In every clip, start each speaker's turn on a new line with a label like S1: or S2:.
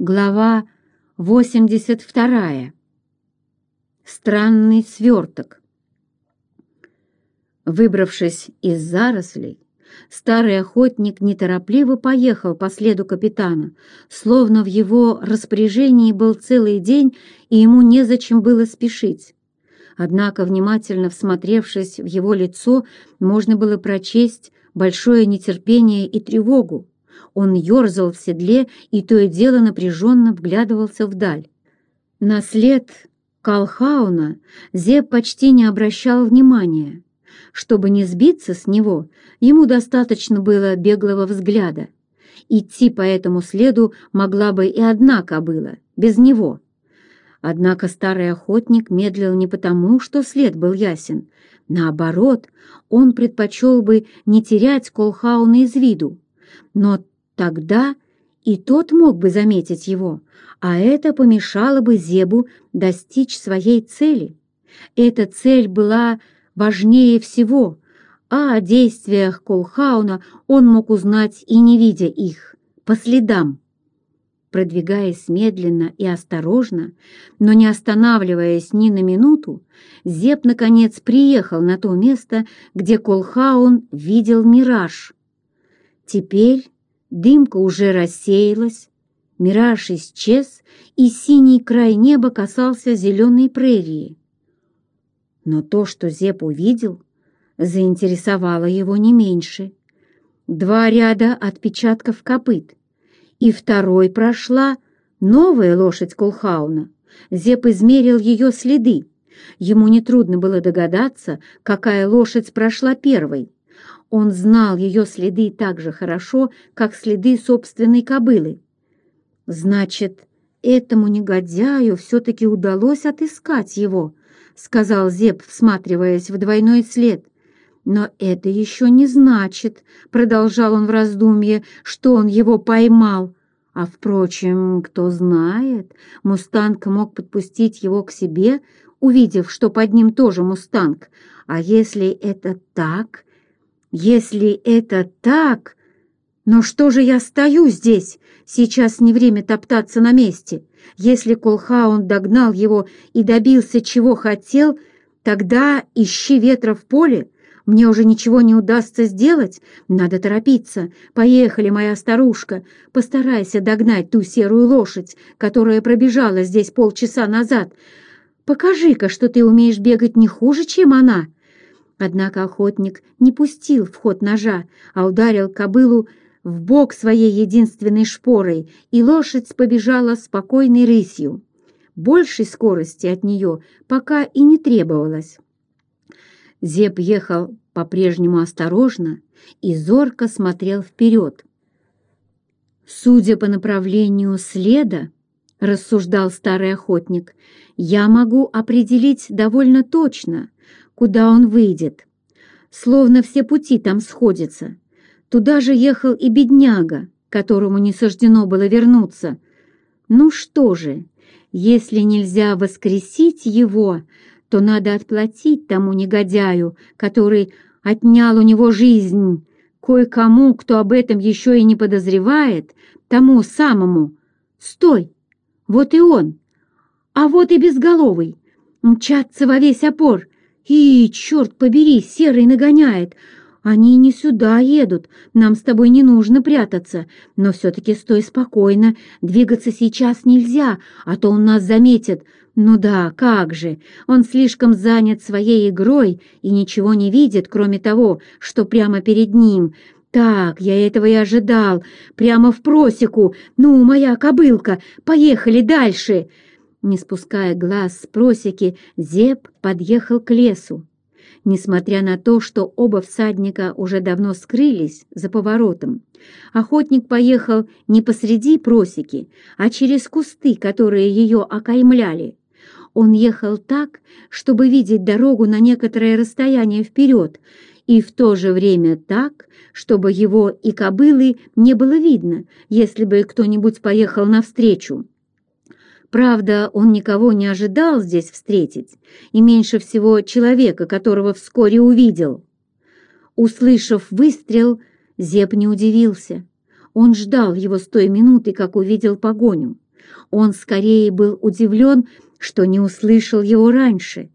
S1: Глава 82. Странный сверток. Выбравшись из зарослей, старый охотник неторопливо поехал по следу капитана, словно в его распоряжении был целый день, и ему незачем было спешить. Однако, внимательно всмотревшись в его лицо, можно было прочесть большое нетерпение и тревогу. Он ерзал в седле и то и дело напряженно вглядывался вдаль. На след Калхауна Зеб почти не обращал внимания. Чтобы не сбиться с него, ему достаточно было беглого взгляда. Идти по этому следу могла бы и одна кобыла, без него. Однако старый охотник медлил не потому, что след был ясен. Наоборот, он предпочел бы не терять Колхауна из виду. Но Тогда и тот мог бы заметить его, а это помешало бы Зебу достичь своей цели. Эта цель была важнее всего, а о действиях Колхауна он мог узнать и не видя их, по следам. Продвигаясь медленно и осторожно, но не останавливаясь ни на минуту, Зеб, наконец, приехал на то место, где Колхаун видел мираж. Теперь Дымка уже рассеялась, мираж исчез, и синий край неба касался зеленой прерии. Но то, что Зеп увидел, заинтересовало его не меньше. Два ряда отпечатков копыт, и второй прошла новая лошадь Кулхауна. Зеп измерил ее следы. Ему нетрудно было догадаться, какая лошадь прошла первой. Он знал ее следы так же хорошо, как следы собственной кобылы. «Значит, этому негодяю все-таки удалось отыскать его», — сказал Зеб, всматриваясь в двойной след. «Но это еще не значит», — продолжал он в раздумье, — «что он его поймал». А, впрочем, кто знает, мустанг мог подпустить его к себе, увидев, что под ним тоже мустанг. А если это так, если это так... Но что же я стою здесь? Сейчас не время топтаться на месте. Если Колхаун догнал его и добился, чего хотел, тогда ищи ветра в поле. Мне уже ничего не удастся сделать. Надо торопиться. Поехали, моя старушка. Постарайся догнать ту серую лошадь, которая пробежала здесь полчаса назад. Покажи-ка, что ты умеешь бегать не хуже, чем она. Однако охотник не пустил в ход ножа, а ударил кобылу в бок своей единственной шпорой, и лошадь побежала спокойной рысью. Большей скорости от нее пока и не требовалось. Зеб ехал по-прежнему осторожно и зорко смотрел вперед. «Судя по направлению следа, — рассуждал старый охотник, — я могу определить довольно точно, куда он выйдет. Словно все пути там сходятся. Туда же ехал и бедняга, которому не суждено было вернуться. Ну что же, если нельзя воскресить его, то надо отплатить тому негодяю, который отнял у него жизнь. Кое-кому, кто об этом еще и не подозревает, тому самому. Стой! Вот и он! А вот и безголовый! Мчаться во весь опор — и, черт побери, серый нагоняет. Они не сюда едут, нам с тобой не нужно прятаться, но все-таки стой спокойно, двигаться сейчас нельзя, а то он нас заметит. Ну да, как же, он слишком занят своей игрой и ничего не видит, кроме того, что прямо перед ним. Так, я этого и ожидал, прямо в просеку. Ну, моя кобылка, поехали дальше!» Не спуская глаз с просеки, Зеб подъехал к лесу. Несмотря на то, что оба всадника уже давно скрылись за поворотом, охотник поехал не посреди просеки, а через кусты, которые ее окаймляли. Он ехал так, чтобы видеть дорогу на некоторое расстояние вперед, и в то же время так, чтобы его и кобылы не было видно, если бы кто-нибудь поехал навстречу. Правда, он никого не ожидал здесь встретить, и меньше всего человека, которого вскоре увидел. Услышав выстрел, Зеп не удивился. Он ждал его с той минуты, как увидел погоню. Он скорее был удивлен, что не услышал его раньше.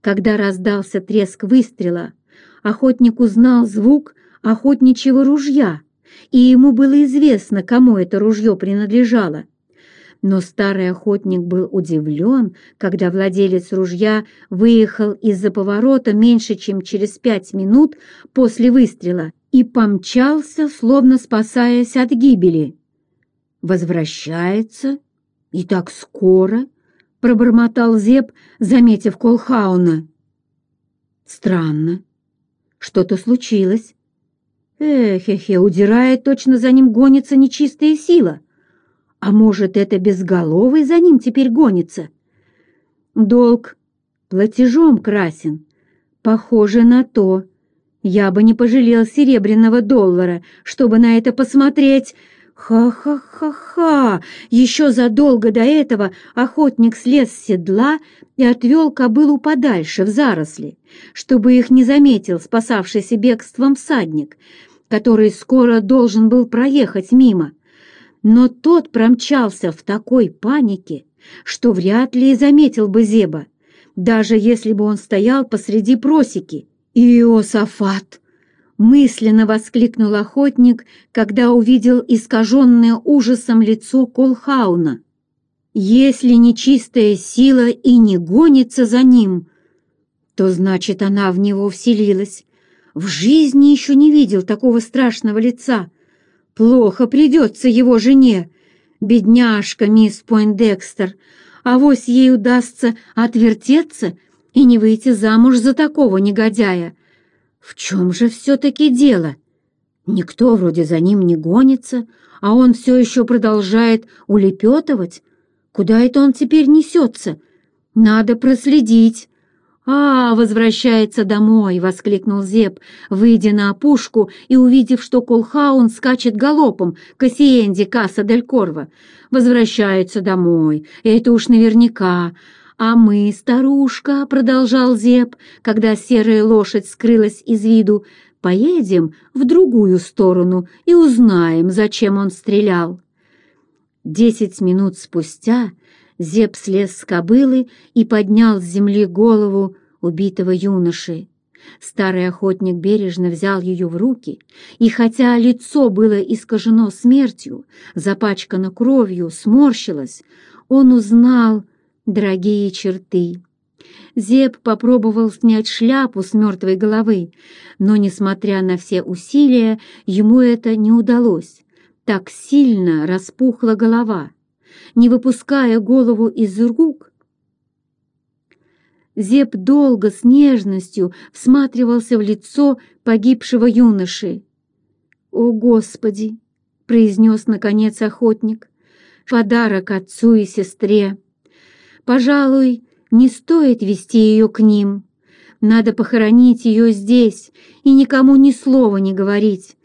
S1: Когда раздался треск выстрела, охотник узнал звук охотничьего ружья, и ему было известно, кому это ружье принадлежало. Но старый охотник был удивлен, когда владелец ружья выехал из-за поворота меньше, чем через пять минут после выстрела и помчался, словно спасаясь от гибели. «Возвращается? И так скоро?» пробормотал Зеб, заметив Колхауна. «Странно. Что-то случилось. Эхе-хе, удирает, точно за ним гонится нечистая сила. А может, это безголовый за ним теперь гонится? Долг платежом красен. Похоже на то. Я бы не пожалел серебряного доллара, чтобы на это посмотреть». Ха-ха-ха-ха! Еще задолго до этого охотник слез с седла и отвел кобылу подальше, в заросли, чтобы их не заметил спасавшийся бегством всадник, который скоро должен был проехать мимо. Но тот промчался в такой панике, что вряд ли и заметил бы Зеба, даже если бы он стоял посреди просеки. Иосафат! мысленно воскликнул охотник, когда увидел искаженное ужасом лицо Колхауна. Если нечистая сила и не гонится за ним, то значит, она в него вселилась. В жизни еще не видел такого страшного лица. Плохо придется его жене, бедняжка мисс Пойндекстер, а вось ей удастся отвертеться и не выйти замуж за такого негодяя. В чем же все-таки дело? Никто вроде за ним не гонится, а он все еще продолжает улепетывать. Куда это он теперь несется? Надо проследить. «А, возвращается домой!» — воскликнул Зеб, выйдя на опушку и увидев, что Колхаун скачет галопом к Осиенде Касса Дель Корво. «Возвращается домой! Это уж наверняка! «А мы, старушка», — продолжал Зеб, когда серая лошадь скрылась из виду, «поедем в другую сторону и узнаем, зачем он стрелял». Десять минут спустя Зеб слез с кобылы и поднял с земли голову убитого юноши. Старый охотник бережно взял ее в руки, и хотя лицо было искажено смертью, запачкано кровью, сморщилось, он узнал дорогие черты. Зеб попробовал снять шляпу с мертвой головы, но, несмотря на все усилия, ему это не удалось. Так сильно распухла голова. Не выпуская голову из рук, Зеб долго с нежностью всматривался в лицо погибшего юноши. «О, Господи!» — произнес, наконец, охотник. «Подарок отцу и сестре!» Пожалуй, не стоит вести ее к ним. Надо похоронить ее здесь и никому ни слова не говорить.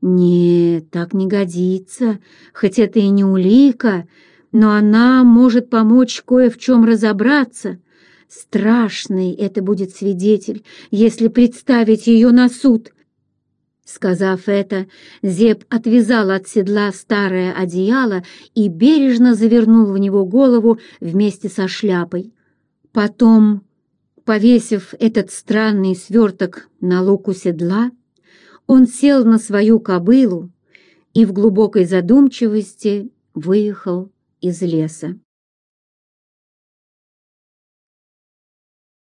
S1: Нет, так не годится, хоть это и не улика, но она может помочь кое в чем разобраться. Страшный это будет свидетель, если представить ее на суд. Сказав это, Зеб отвязал от седла старое одеяло и бережно завернул в него голову вместе со шляпой. Потом, повесив этот странный сверток на луку седла, он сел на свою кобылу и в глубокой задумчивости выехал из леса.